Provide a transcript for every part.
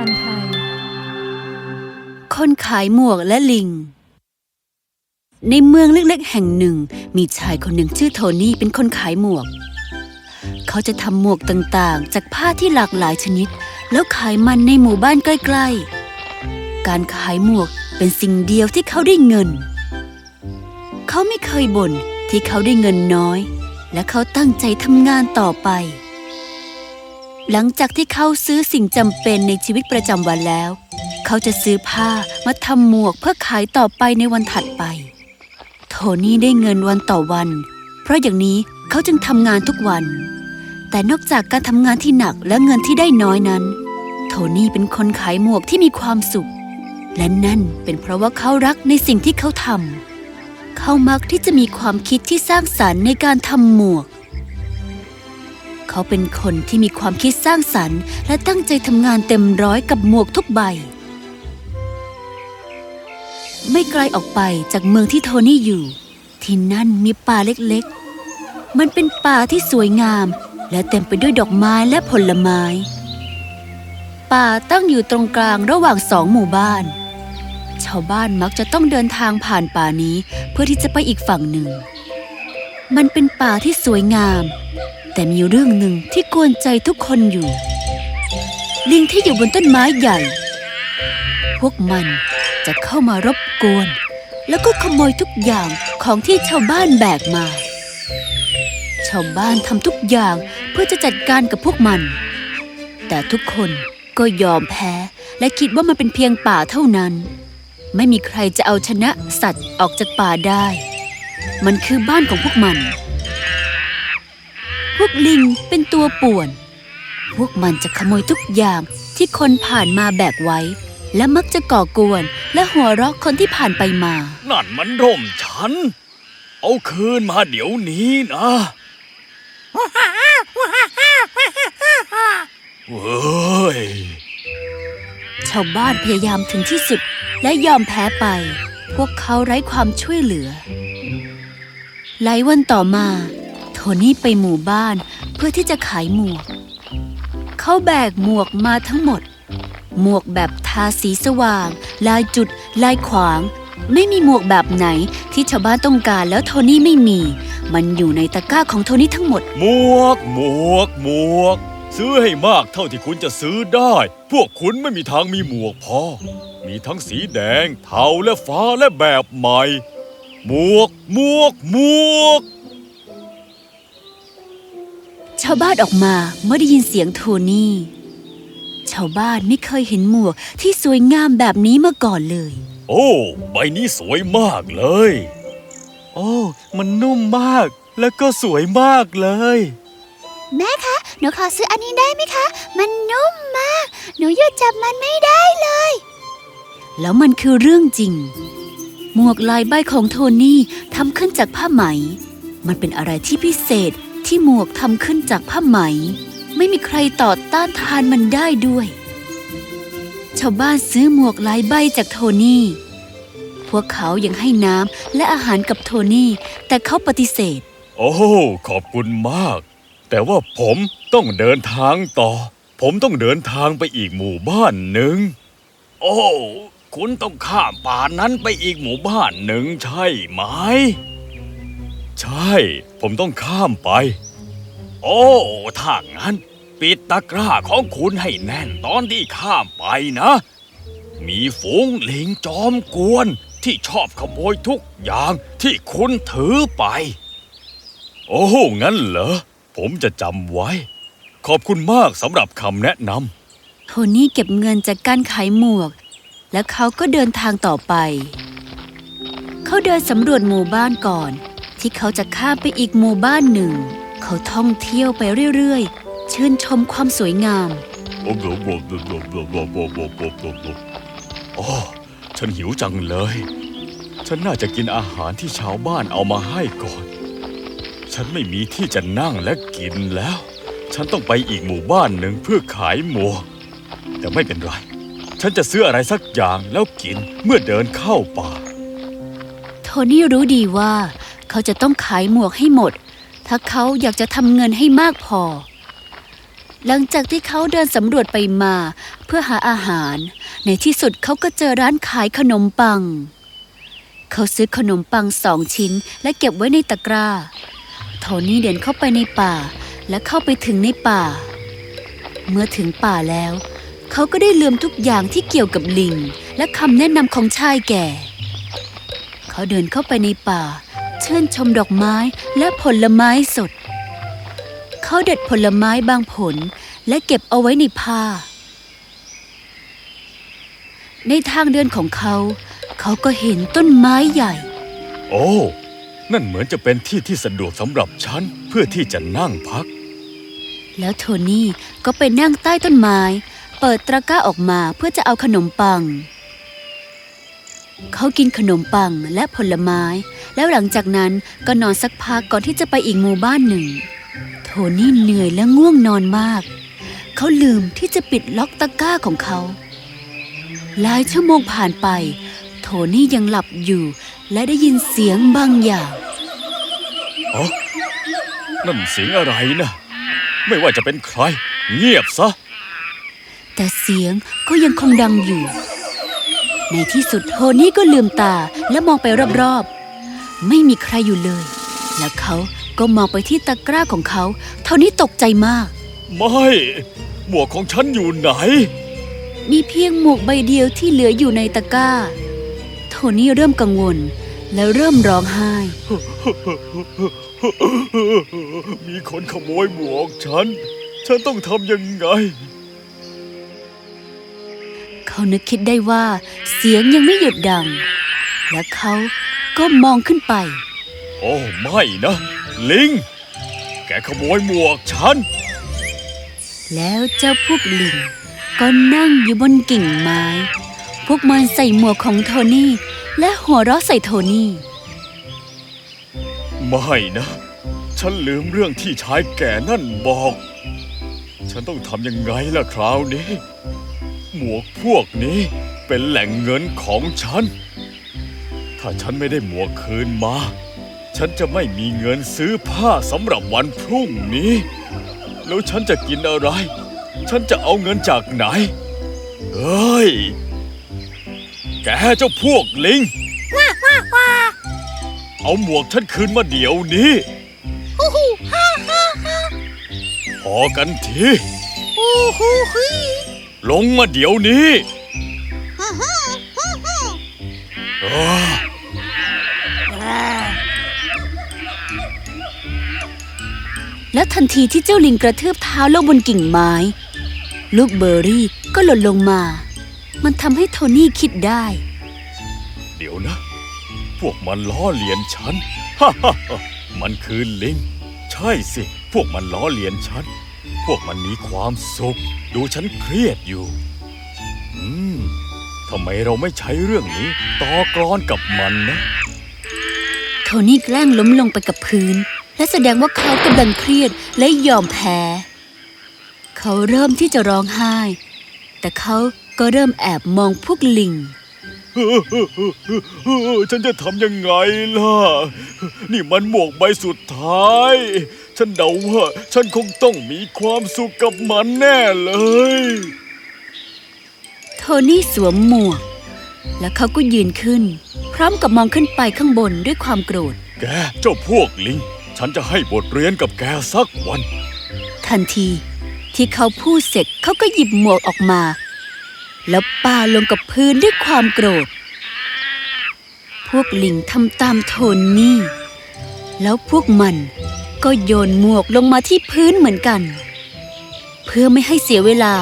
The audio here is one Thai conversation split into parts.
การไทย คนขายหมวกและลิง ในเมืองเล็กๆ แห่งหนึ่ง มีชายคนหนึ่งชื่อโทนี่เป็นคนขายหมวก เขาจะทำหมวกต่างๆ จากผ้าที่หลากหลายชนิด แล้วขายมันในหมู่บ้านใกล้ๆ การขายหมวกเป็นสิ่งเดียวที่เขาได้เงิน เขาไม่เคยบ่นที่เขาได้เงินน้อย และเขาตั้งใจทำงานต่อไป หลังจากที่เขาซื้อสิ่งจำเป็นในชีวิตประจำวันแล้ว เขาจะซื้อผ้ามาทำหมวกเพื่อขายต่อไปในวันถัดไป โทนี่ได้เงินวันต่อวัน เพราะอย่างนี้เขาจึงทำงานทุกวัน แต่นอกจากการทำงานที่หนักและเงินที่ได้น้อยนั้น โทนี่เป็นคนขายหมวกที่มีความสุข และนั่นเป็นเพราะว่าเขารักในสิ่งที่เขาทำเขามักที่จะมีความคิดที่สร้างสรรค์ในการทำหมวก เขาเป็นคนที่มีความคิดสร้างสรรค์ และตั้งใจทำงานเต็มร้อยกับหมวกทุกใบ ไม่ไกลออกไปจากเมืองที่โทนี่อยู่ ที่นั่นมีป่าเล็กๆ มันเป็นป่าที่สวยงาม และเต็มไปด้วยดอกไม้และผลไม้ ป่าตั้งอยู่ตรงกลางระหว่างสองหมู่บ้าน ชาวบ้านมักจะต้องเดินทางผ่านป่านี้เพื่อที่จะไปอีกฝั่งหนึ่ง มันเป็นป่าที่สวยงาม แต่มีเรื่องหนึ่งที่กวนใจทุกคนอยู่ ลิงที่อยู่บนต้นไม้ใหญ่ พวกมันจะเข้ามารบกวน แล้วก็ขโมยทุกอย่างของที่ชาวบ้านแบกมา ชาวบ้านทำทุกอย่างเพื่อจะจัดการกับพวกมัน แต่ทุกคนก็ยอมแพ้และคิดว่ามันเป็นเพียงป่าเท่านั้น ไม่มีใครจะเอาชนะสัตว์ออกจากป่าได้ มันคือบ้านของพวกมัน วกลิงเป็นตัวป่วน พวกมันจะขโมยทุกอย่างที่คนผ่านมาแบกไว้ และมักจะก่อกวนและหัวเราะคนที่ผ่านไปมา นั่นมันร่มฉัน เอาคืนมาเดี๋ยวนี้นะเว้ยชาวบ้านพยายามถึงที่สุดและยอมแพ้ไป พวกเขาไร้ความช่วยเหลือ หลายวันต่อมา โทนี่ไปหมู่บ้านเพื่อที่จะขายหมวก เขาแบกหมวกมาทั้งหมด หมวกแบบทาสีสว่าง ลายจุด ลายขวาง ไม่มีหมวกแบบไหนที่ชาวบ้านต้องการแล้วโทนี่ไม่มี มันอยู่ในตะกร้าของโทนี่ทั้งหมด หมวก หมวก หมวก ซื้อให้มากเท่าที่คุณจะซื้อได้ พวกคุณไม่มีทางมีหมวกพอ มีทั้งสีแดง เทาและฟ้าและแบบใหม่ หมวก หมวก หมวกาวบ้านออกมาเมื่อได้ยินเสียงโทนี่ ชาวบ้านไม่เคยเห็นหมวกที่สวยงามแบบนี้มาก่อนเลย โอ้ ใบนี้สวยมากเลย โอ้ มันนุ่มมากแล้วก็สวยมากเลย แม่คะหนูขอซื้ออันนี้ได้ไหมคะ มันนุ่มมาก หนูหยุดจับมันไม่ได้เลย แล้วมันคือเรื่องจริง หมวกลายใบของโทนี่ทำขึ้นจากผ้าไหม มันเป็นอะไรที่พิเศษ ที่หมวกทำขึ้นจากผ้าไหม ไม่มีใครต่อต้านทานมันได้ด้วย ชาวบ้านซื้อหมวกหลายใบจากโทนี่ พวกเขายังให้น้ำและอาหารกับโทนี่ แต่เขาปฏิเสธ โอ้ขอบคุณมาก แต่ว่าผมต้องเดินทางต่อ ผมต้องเดินทางไปอีกหมู่บ้านหนึ่ง โอ้ คุณต้องข้ามป่านั้นไปอีกหมู่บ้านหนึ่งใช่ไหม ใช่ ผมต้องข้ามไป โอ้ถ้างั้น ปิดตะกร้าของคุณให้แน่นตอนที่ข้ามไปนะ มีฝูงลิงจอมกวนที่ชอบขโมยทุกอย่างที่คุณถือไป โอ้งั้นเหรอ ผมจะจำไว้ ขอบคุณมากสำหรับคำแนะนโทนี่เก็บเงินจากการขายหมวก และเขาก็เดินทางต่อไป เขาเดินสำรวจหมู่บ้านก่อน ที่เขาจะข้ามไปอีกหมู่บ้านหนึ่ง เขาท่องเที่ยวไปเรื่อยๆ ชื่นชมความสวยงามำโอ้โอ้ฉันหิวจังเลย ฉันน่าจะกินอาหารที่ชาวบ้านเอามาให้ก่อน ฉันไม่มีที่จะนั่งและกินแล้ว ฉันต้องไปอีกหมู่บ้านหนึ่งเพื่อขายหมวกแต่ไม่เป็นไร ฉันจะซื้ออะไรสักอย่างแล้วกินเมื่อเดินเข้าป่า โทนี่รู้ดีว่า เขาจะต้องขายหมวกให้หมด ถ้าเขาอยากจะทำเงินให้มากพอ หลังจากที่เขาเดินสำรวจไปมาเพื่อหาอาหาร ในที่สุดเขาก็เจอร้านขายขนมปัง เขาซื้อขนมปังสองชิ้นและเก็บไว้ในตะกร้า โทนี่เดินเข้าไปในป่าและเข้าไปถึงในป่า เมื่อถึงป่าแล้ว เขาก็ได้ลืมทุกอย่างที่เกี่ยวกับลิง และคำแนะนำของชายแก่ เขาเดินเข้าไปในป่า ชื่นชมดอกไม้และผลไม้สด เขาเด็ดผลไม้บางผลและเก็บเอาไว้ในผ้า ในทางเดินของเขา เขาก็เห็นต้นไม้ใหญ่ โอ้ นั่นเหมือนจะเป็นที่ที่สะดวกสำหรับฉัน เพื่อที่จะนั่งพัก แล้วโทนี่ก็ไปนั่งใต้ต้นไม้ เปิดตะกร้าออกมาเพื่อจะเอาขนมปัง เขากินขนมปังและผลไม้ แล้วหลังจากนั้นก็นอนสักพักก่อนที่จะไปอีกหมู่บ้านหนึ่ง โทนี่เหนื่อยและง่วงนอนมาก เขาลืมที่จะปิดล็อกตะกร้าของเขา หลายชั่วโมงผ่านไป โทนี่ยังหลับอยู่ และได้ยินเสียงบางอย่างอ๋อนั่นเสียงอะไรนะ ไม่ว่าจะเป็นใคร เงียบซะ แต่เสียงก็ยังคงดังอยู่ ในที่สุดโทนี่ก็ลืมตาและมองไปรอบๆ ไม่มีใครอยู่เลย และเขาก็มองไปที่ตะกร้าของเขา เท่านี้ตกใจมาก ไม่ หมวกของฉันอยู่ไหน มีเพียงหมวกใบเดียวที่เหลืออยู่ในตะกร้า โทนี่เริ่มกังวลและเริ่มร้องไห้ มีคนขโมยหมวกฉัน ฉันต้องทำยังไง เขานึกคิดได้ว่าเสียงยังไม่หยุดดัง และเขาก็มองขึ้นไป โอ้ไม่นะ ลิง แกขโมยหมวกฉัน แล้วเจ้าพวกลิง ก็นั่งอยู่บนกิ่งไม้ พวกมันใส่หมวกของโทนี่ และหัวเราะใส่โทนี่ ไม่นะ ฉันลืมเรื่องที่ชายแก่นั่นบอก ฉันต้องทำยังไงล่ะคราวนี้ หมวกพวกนี้เป็นแหล่งเงินของฉัน ถ้าฉันไม่ได้หมวกคืนมา ฉันจะไม่มีเงินซื้อผ้าสำหรับวันพรุ่งนี้ แล้วฉันจะกินอะไร ฉันจะเอาเงินจากไหนเฮ้ย แกเจ้าพวกลิงเอาหมวกฉันคืนมาเดี๋ยวนี้พอกันที ลงมาเดี๋ยวนี้เอ้อแล้วทันทีที่เจ้าลิงกระทืบเท้าลงบนกิ่งไม้ ลูกเบอร์รี่ก็หล่นลงมา มันทำให้โทนี่คิดได้ เดี๋ยวนะ พวกมันล้อเลียนฉัน ฮ่าฮ่าฮ่ามันคือลิง ใช่สิ พวกมันล้อเลียนฉัน พวกมันมีความสุข ดูฉันเครียดอยู่ อืมทำไมเราไม่ใช้เรื่องนี้ ต่อกรอนกับมันนะ โทนี่แกล้งล้มลงไปกับพื้น และแสดงว่าเขากำลังเครียดและยอมแพ้ เขาเริ่มที่จะร้องไห้ แต่เขาก็เริ่มแอบมองพวกลิงฉันจะทำยังไงล่ะ นี่มันหมวกใบสุดท้าย ฉันเดาว่าฉันคงต้องมีความสุขกับมันแน่เลย โทนี่สวมหมวก และเขาก็ยืนขึ้น พร้อมกับมองขึ้นไปข้างบนด้วยความโกรธ แกเจ้าพวกลิง ฉันจะให้บทเรียนกับแกสักวัน ทันทีที่เขาพูดเสร็จเขาก็หยิบหมวกออกมา แล้วปาลงกับพื้นด้วยความโกรธ พวกลิงทำตามโทนนี่ แล้วพวกมัน ก็โยนหมวกลงมาที่พื้นเหมือนกัน เพื่อไม่ให้เสียเวลา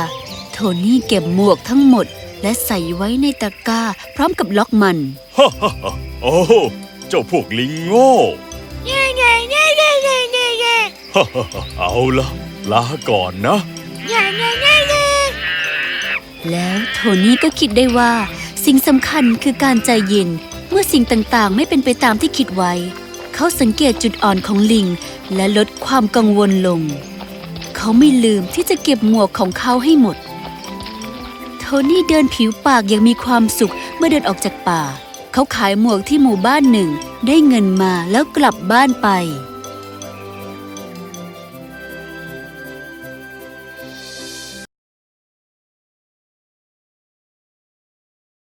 โทนี่เก็บหมวกทั้งหมด และใส่ไว้ในตะกร้า พร้อมกับล็อกมันฮ่าฮ่าฮ่าโอ้เจ้าพวกลิงโง่ฮ่าฮ่าฮ่าเอาละลาก่อนนะแล้วโทนี่ก็คิดได้ว่า สิ่งสำคัญคือการใจเย็นเมื่อสิ่งต่างๆ ไม่เป็นไปตามที่คิดไว้ เขาสังเกตจุดอ่อนของลิง และลดความกังวลลง เขาไม่ลืมที่จะเก็บหมวกของเขาให้หมด โทนี่เดินผิวปากอย่างมีความสุขเมื่อเดินออกจากป่า เขาขายหมวกที่หมู่บ้านหนึ่ง ได้เงินมาแล้วกลับบ้านไป